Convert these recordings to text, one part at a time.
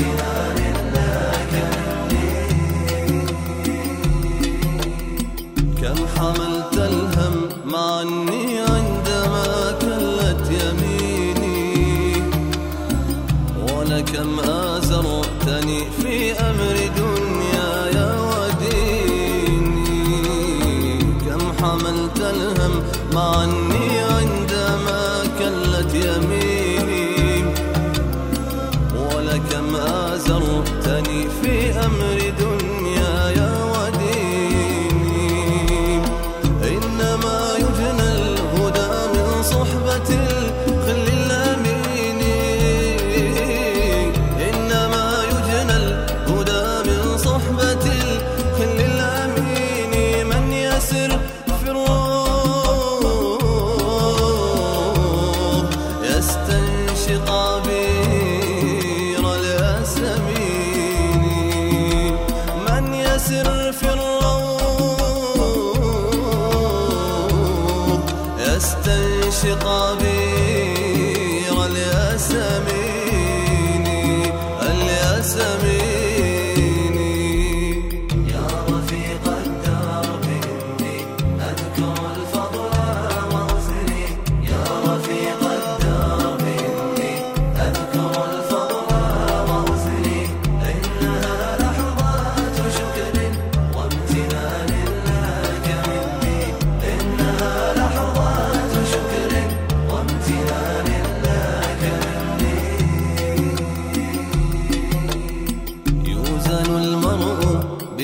امتنان كم حملت الهم عني عندما كلت يميني ولكم في أمر دنياي وديني. كم حملت الهم عني عندما كلت يميني يستنشق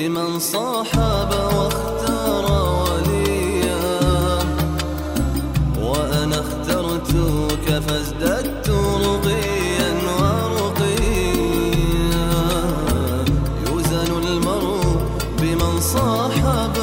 لمن صاحب واختار وليا. وأنا اخترتك فازددت رقيا ورقيا. يزن المرء بمن صاحب